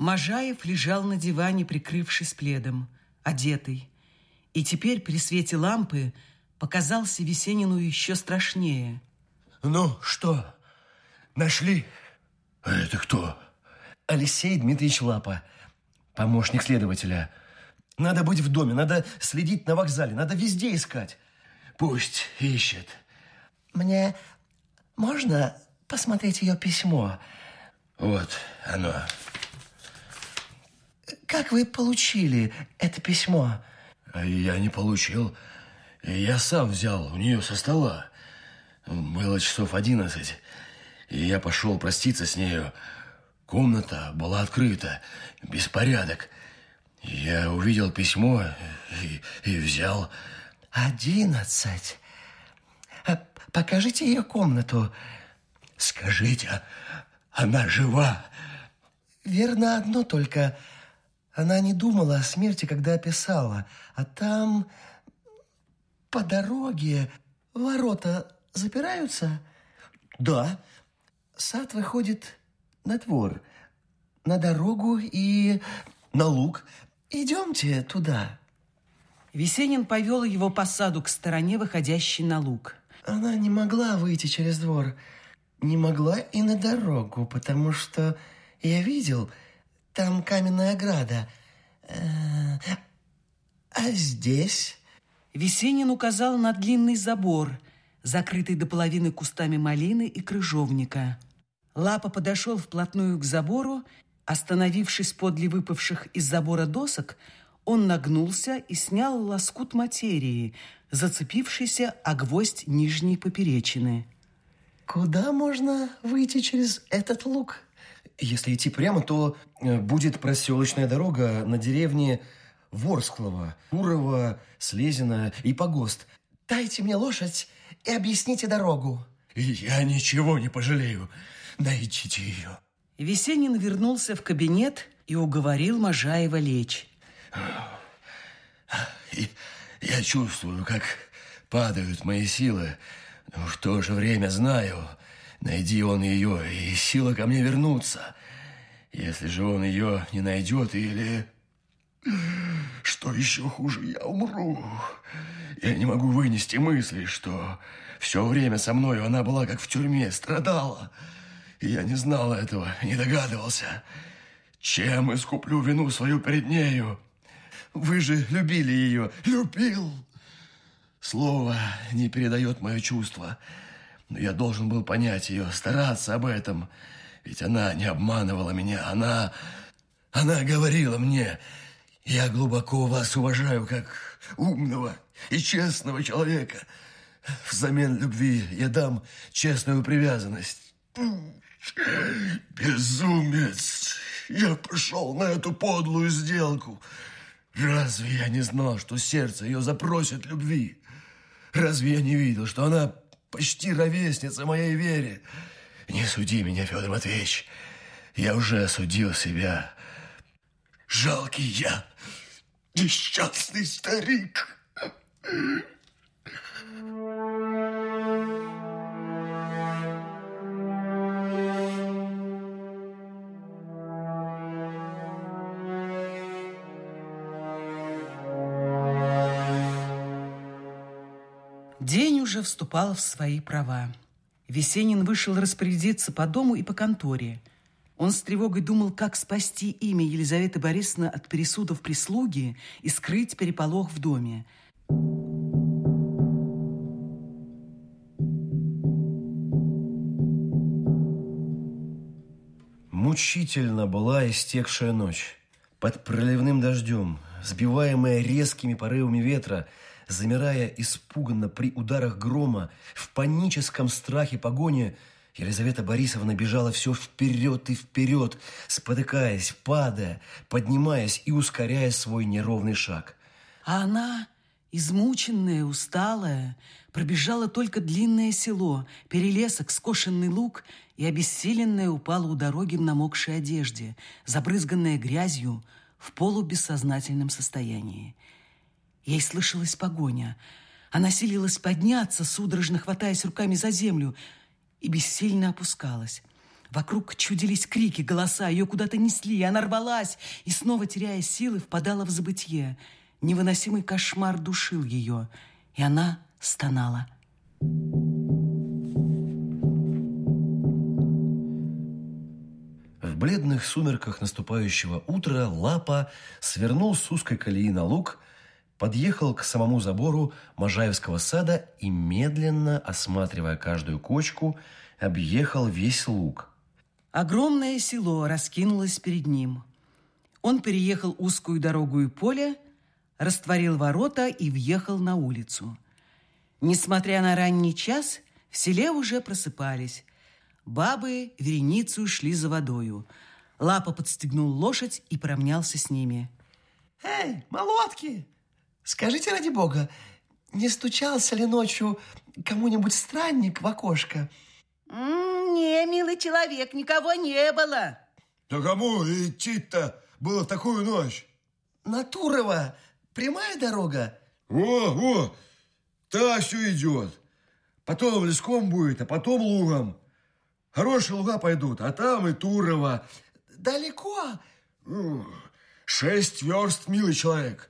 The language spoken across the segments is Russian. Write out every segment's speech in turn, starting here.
Можаев лежал на диване, прикрывшись пледом, одетый. И теперь при свете лампы показался Весенину еще страшнее. Ну, что, нашли? А это кто? Алексей Дмитриевич Лапа, помощник следователя. Надо быть в доме, надо следить на вокзале, надо везде искать. Пусть ищет. Мне можно посмотреть ее письмо? Вот оно. Как вы получили это письмо? А я не получил. Я сам взял у нее со стола. Было часов одиннадцать. И я пошел проститься с нею. Комната была открыта. Беспорядок. Я увидел письмо и, и взял. Одиннадцать? А покажите ее комнату. Скажите, она жива? Верно одно только. Она не думала о смерти, когда описала. А там по дороге ворота запираются? Да. Сад выходит на двор, на дорогу и на луг. Идемте туда. Весенин повел его по саду к стороне, выходящей на луг. Она не могла выйти через двор. Не могла и на дорогу, потому что я видел, там каменная ограда. Э, а здесь... Весенин указал на длинный забор, закрытый до половины кустами малины и крыжовника. Лапа подошел вплотную к забору, остановившись подле выпавших из забора досок, он нагнулся и снял лоскут материи, зацепившийся о гвоздь нижней поперечины. Куда можно выйти через этот луг? Если идти прямо, то э, будет проселочная дорога на деревне Ворсклова, Урова, Слезина и Погост. Дайте мне лошадь и объясните дорогу. Я ничего не пожалею. Найдите ее. Весенин вернулся в кабинет и уговорил Можаева лечь. Я чувствую, как падают мои силы, но в то же время знаю, найди он ее, и сила ко мне вернуться. Если же он ее не найдет или... Что еще хуже, я умру. Я не могу вынести мысли, что все время со мною она была как в тюрьме, страдала. Я не знал этого, не догадывался. Чем искуплю вину свою перед нею? Вы же любили ее. Любил. Слово не передает мое чувство. Но я должен был понять ее, стараться об этом. Ведь она не обманывала меня. Она... Она говорила мне, я глубоко вас уважаю как умного и честного человека. Взамен любви я дам честную привязанность. Безумец! Я пошел на эту подлую сделку. Разве я не знал, что сердце ее запросит любви? Разве я не видел, что она почти ровесница моей вере? Не суди меня, Федор Матвеевич. Я уже осудил себя. Жалкий я, несчастный старик. День уже вступал в свои права. Весенин вышел распорядиться по дому и по конторе. Он с тревогой думал, как спасти имя Елизаветы Борисовны от пересудов прислуги и скрыть переполох в доме. Мучительно была истекшая ночь. Под проливным дождем, сбиваемая резкими порывами ветра, замирая испуганно при ударах грома, в паническом страхе погони, Елизавета Борисовна бежала все вперед и вперед, спотыкаясь, падая, поднимаясь и ускоряя свой неровный шаг. А она, измученная, усталая, пробежала только длинное село, перелесок, скошенный луг и обессиленная упала у дороги в намокшей одежде, забрызганная грязью в полубессознательном состоянии. Ей слышалась погоня. Она силилась подняться, судорожно хватаясь руками за землю, и бессильно опускалась. Вокруг чудились крики, голоса, ее куда-то несли, и она рвалась, и снова, теряя силы, впадала в забытье. Невыносимый кошмар душил ее, и она стонала. В бледных сумерках наступающего утра Лапа свернул с узкой колеи на луг, подъехал к самому забору Можаевского сада и, медленно осматривая каждую кочку, объехал весь луг. Огромное село раскинулось перед ним. Он переехал узкую дорогу и поле, растворил ворота и въехал на улицу. Несмотря на ранний час, в селе уже просыпались. Бабы вереницу шли за водою. Лапа подстегнул лошадь и поравнялся с ними. «Эй, молотки! Скажите, ради бога, не стучался ли ночью кому-нибудь странник в окошко?» «Не, милый человек, никого не было». Да кому идти-то было в такую ночь? «На Турова прямая дорога?» О, о, та все идет. Потом леском будет, а потом лугом. Хорошие луга пойдут, а там и Турова. «Далеко?» Шесть верст, милый человек.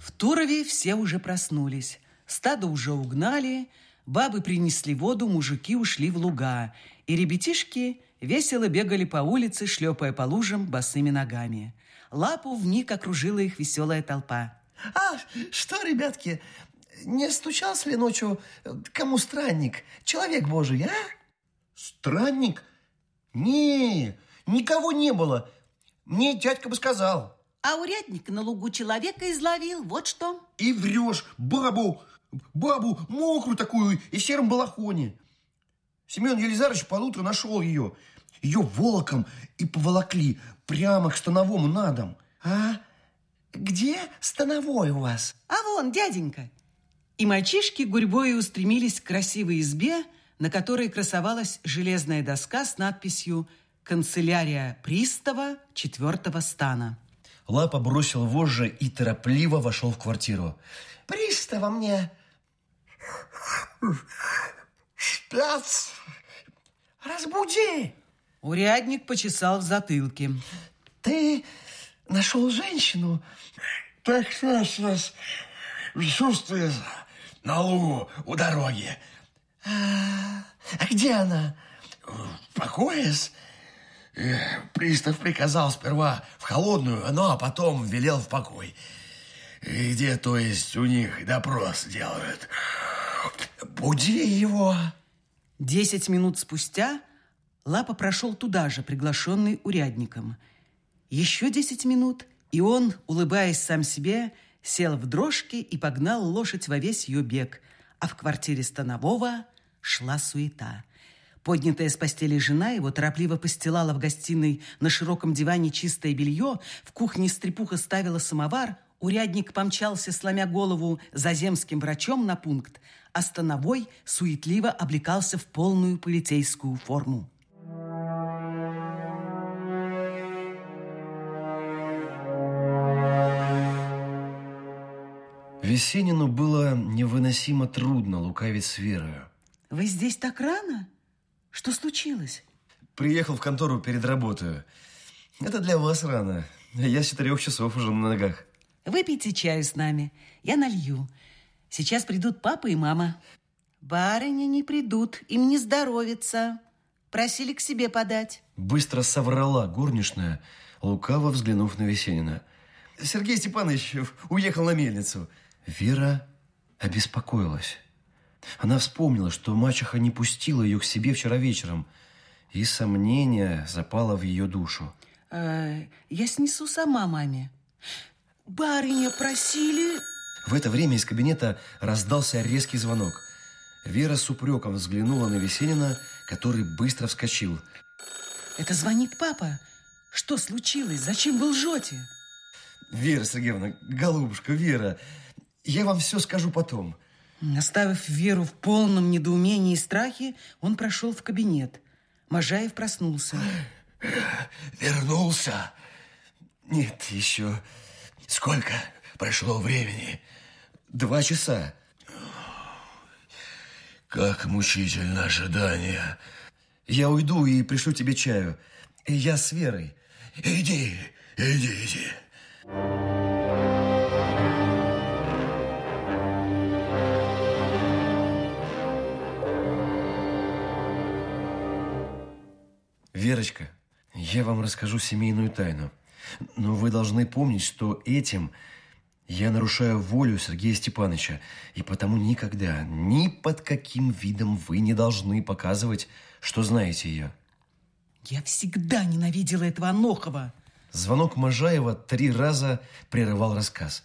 В Турове все уже проснулись. Стадо уже угнали, бабы принесли воду, мужики ушли в луга, и ребятишки весело бегали по улице, шлепая по лужам босыми ногами. Лапу вмиг окружила их веселая толпа. «А, что, ребятки, не стучался ли ночью кому странник, человек божий, а?» Странник? Не, никого не было. Мне дядька бы сказал. А урядник на лугу человека изловил, вот что. И врешь, бабу, бабу мокрую такую и в сером балахоне. Семен Елизарович под утро нашел ее. Ее волоком и поволокли прямо к становому на дом. «А где становой у вас?» А вон, дяденька. И мальчишки гурьбой устремились к красивой избе, на которой красовалась железная доска с надписью «Канцелярия пристава четвертого стана». Лапа бросил вожжи и торопливо вошел в квартиру. «Пристава мне спят. Разбуди!» Урядник почесал в затылке. «Ты нашел женщину?» Так сейчас чувствует на лугу у дороги. «А, где она?» В покоясь, э, пристав приказал сперва в холодную, ну а потом велел в покой. И Где, то есть, у них допрос делают. «Буди его!» Десять минут спустя Лапа прошел туда же, приглашенный урядником. Еще десять минут, и он, улыбаясь сам себе, сел в дрожки и погнал лошадь во весь ее бег, а в квартире Станового шла суета. Поднятая с постели жена его торопливо постилала в гостиной на широком диване чистое белье, в кухне стрепуха ставила самовар, урядник помчался, сломя голову, за земским врачом на пункт, а Становой суетливо облекался в полную полицейскую форму. Весенину было невыносимо трудно лукавить с Верою. Вы здесь так рано? Что случилось? Приехал в контору перед работой. Это для вас рано. Я с четырех часов уже на ногах. Выпейте чаю с нами, я налью. Сейчас придут папа и мама. Барыни не придут, им не здоровится. Просили к себе подать. Быстро соврала горничная, лукаво взглянув на Весенина. Сергей Степанович уехал на мельницу. Вера обеспокоилась. Она вспомнила, что мачеха не пустила ее к себе вчера вечером, и сомнение запало в ее душу. Э, я снесу сама маме. Барыня просили... В это время из кабинета раздался резкий звонок. Вера с упреком взглянула на Весенина, который быстро вскочил. Это звонит папа. Что случилось? Зачем вы лжете? Вера Сергеевна, голубушка, Вера, я вам все скажу потом. Оставив Веру в полном недоумении и страхе, он прошел в кабинет. Можаев проснулся. Вернулся? Нет, еще. Сколько прошло времени? Два часа. как мучительно ожидание. Я уйду и пришлю тебе чаю. Я с Верой. Иди, иди, иди. Верочка, я вам расскажу семейную тайну. Но вы должны помнить, что этим я нарушаю волю Сергея Степановича, и потому никогда, ни под каким видом вы не должны показывать, что знаете ее. Я всегда ненавидела этого Анохова. Звонок Можаева три раза прерывал рассказ.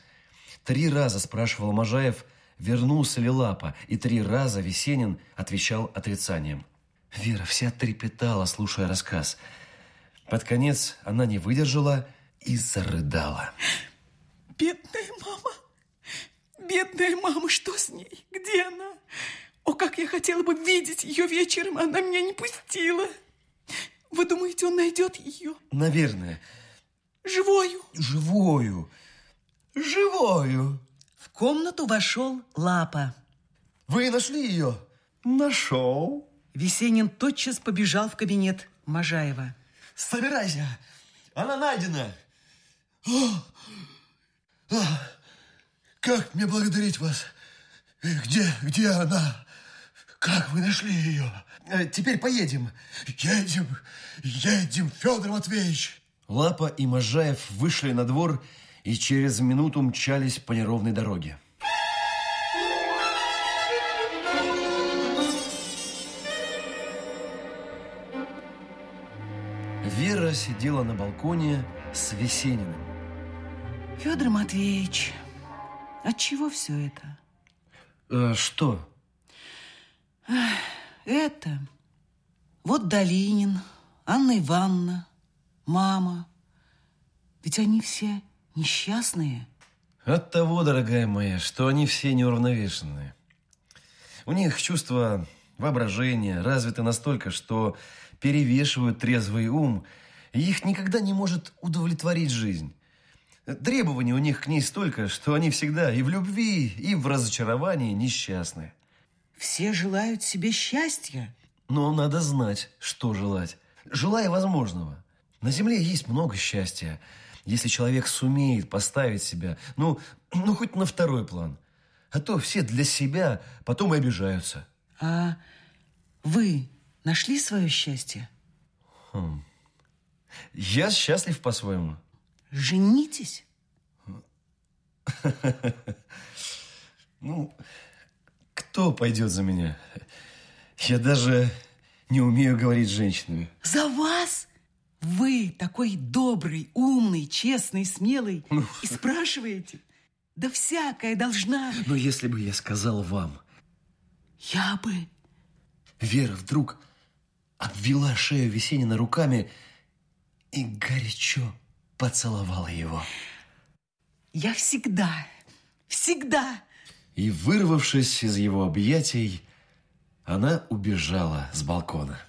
Три раза спрашивал Можаев, вернулся ли Лапа, и три раза Весенин отвечал отрицанием. Вера вся трепетала, слушая рассказ. Под конец она не выдержала и зарыдала. Бедная мама, бедная мама, что с ней? Где она? О, как я хотела бы видеть ее вечером, она меня не пустила. Вы думаете, он найдет ее? Наверное. Живою? Живою. Живою. В комнату вошел Лапа. Вы нашли ее? Нашел. Весенин тотчас побежал в кабинет Можаева. Собирайся, она найдена. О, о, как мне благодарить вас? Где, где она? Как вы нашли ее? Э, теперь поедем. Едем, едем, Федор Матвеевич. Лапа и Можаев вышли на двор и через минуту мчались по неровной дороге. Вера сидела на балконе с Весениным. Федор Матвеевич, от чего все это? Э, что? Это. Вот Долинин, Анна Ивановна, мама. Ведь они все несчастные. От того, дорогая моя, что они все неуравновешенные. У них чувство воображения развиты настолько, что перевешивают трезвый ум, и их никогда не может удовлетворить жизнь. Требований у них к ней столько, что они всегда и в любви, и в разочаровании несчастны. Все желают себе счастья. Но надо знать, что желать. Желая возможного. На земле есть много счастья, если человек сумеет поставить себя, ну, ну хоть на второй план. А то все для себя потом и обижаются. А вы нашли свое счастье? Хм. Я счастлив по-своему. Женитесь? Ну, кто пойдет за меня? Я даже не умею говорить с женщинами. За вас? Вы такой добрый, умный, честный, смелый. Ну. И спрашиваете? Да всякая должна... Но если бы я сказал вам... Я бы... Вера вдруг обвела шею Весенина руками и горячо поцеловала его. Я всегда, всегда и, вырвавшись из его объятий, она убежала с балкона.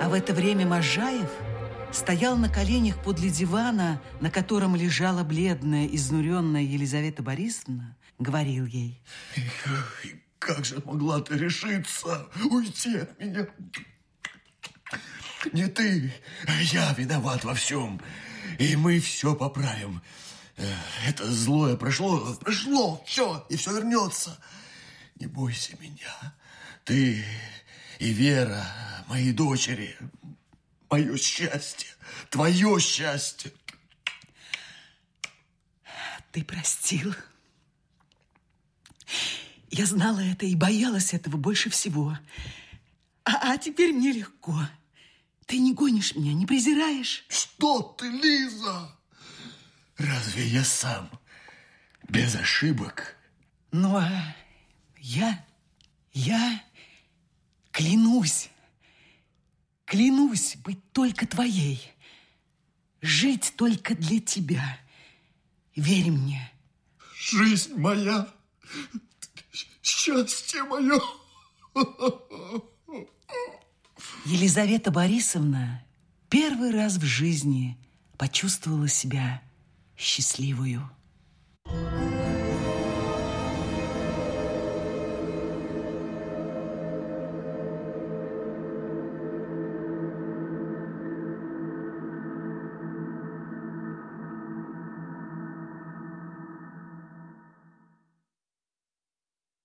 А в это время Можаев стоял на коленях подле дивана, на котором лежала бледная, изнуренная Елизавета Борисовна, говорил ей. «Как же могла ты решиться уйти от меня? Не ты, а я виноват во всем. И мы все поправим. Это злое прошло, прошло, все, и все вернется. Не бойся меня. Ты и Вера, мои дочери, мое счастье, твое счастье. Ты простил. Я знала это и боялась этого больше всего. А, а теперь мне легко. Ты не гонишь меня, не презираешь? Что ты, Лиза? Разве я сам без ошибок? Ну, а я, я клянусь, клянусь быть только твоей, жить только для тебя. Верь мне. Жизнь моя, счастье мое. Елизавета Борисовна первый раз в жизни почувствовала себя счастливую.